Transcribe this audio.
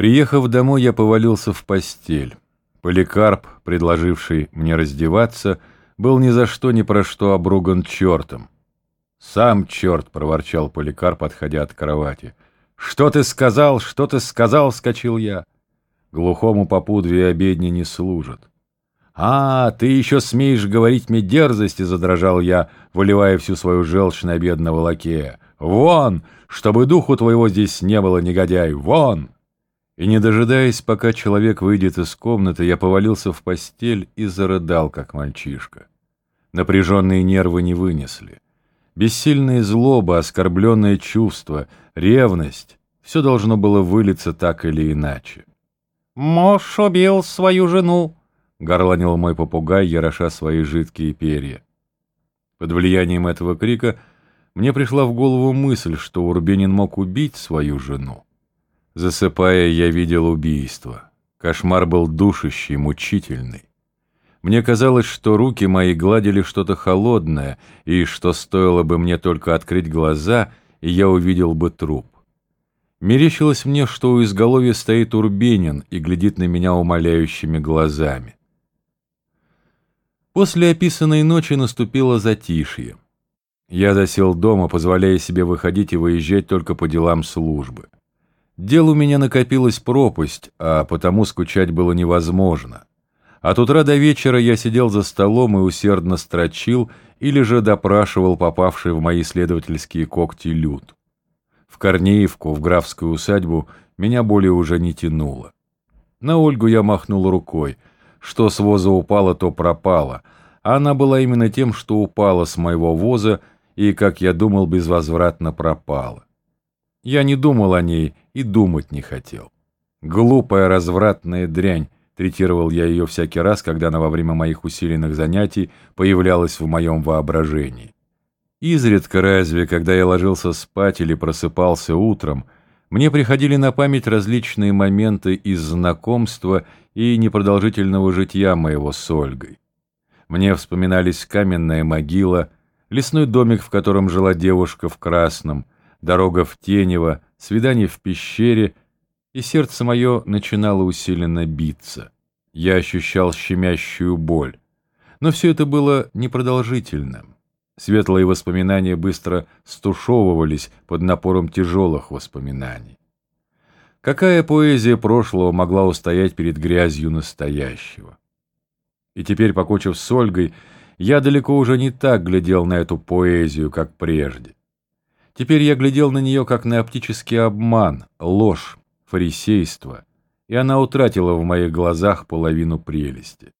Приехав домой, я повалился в постель. Поликарп, предложивший мне раздеваться, был ни за что ни про что обруган чертом. «Сам черт!» — проворчал Поликарп, отходя от кровати. «Что ты сказал? Что ты сказал?» — вскочил я. Глухому попу две обедни не служат. «А, ты еще смеешь говорить мне дерзости!» — задрожал я, выливая всю свою желчь на бедного лакея. «Вон! Чтобы духу твоего здесь не было, негодяй! Вон!» И не дожидаясь, пока человек выйдет из комнаты, я повалился в постель и зарыдал, как мальчишка. Напряженные нервы не вынесли. Бессильная злоба, оскорбленное чувство, ревность — все должно было вылиться так или иначе. «Мош убил свою жену», — горланил мой попугай, яроша свои жидкие перья. Под влиянием этого крика мне пришла в голову мысль, что Урбенин мог убить свою жену. Засыпая, я видел убийство. Кошмар был душащий, мучительный. Мне казалось, что руки мои гладили что-то холодное, и что стоило бы мне только открыть глаза, и я увидел бы труп. Мерещилось мне, что у изголовья стоит Урбенин и глядит на меня умоляющими глазами. После описанной ночи наступило затишье. Я засел дома, позволяя себе выходить и выезжать только по делам службы. Дел у меня накопилась пропасть, а потому скучать было невозможно. От утра до вечера я сидел за столом и усердно строчил или же допрашивал попавший в мои следовательские когти люд. В Корнеевку, в графскую усадьбу, меня более уже не тянуло. На Ольгу я махнул рукой. Что с воза упало, то пропало. А она была именно тем, что упала с моего воза и, как я думал, безвозвратно пропала. Я не думал о ней и думать не хотел. Глупая развратная дрянь, третировал я ее всякий раз, когда она во время моих усиленных занятий появлялась в моем воображении. Изредка разве, когда я ложился спать или просыпался утром, мне приходили на память различные моменты из знакомства и непродолжительного житья моего с Ольгой. Мне вспоминались каменная могила, лесной домик, в котором жила девушка в красном, дорога в Тенево, свидание в пещере, и сердце мое начинало усиленно биться. Я ощущал щемящую боль. Но все это было непродолжительным. Светлые воспоминания быстро стушевывались под напором тяжелых воспоминаний. Какая поэзия прошлого могла устоять перед грязью настоящего? И теперь, покончив с Ольгой, я далеко уже не так глядел на эту поэзию, как прежде. Теперь я глядел на нее как на оптический обман, ложь, фарисейство, и она утратила в моих глазах половину прелести.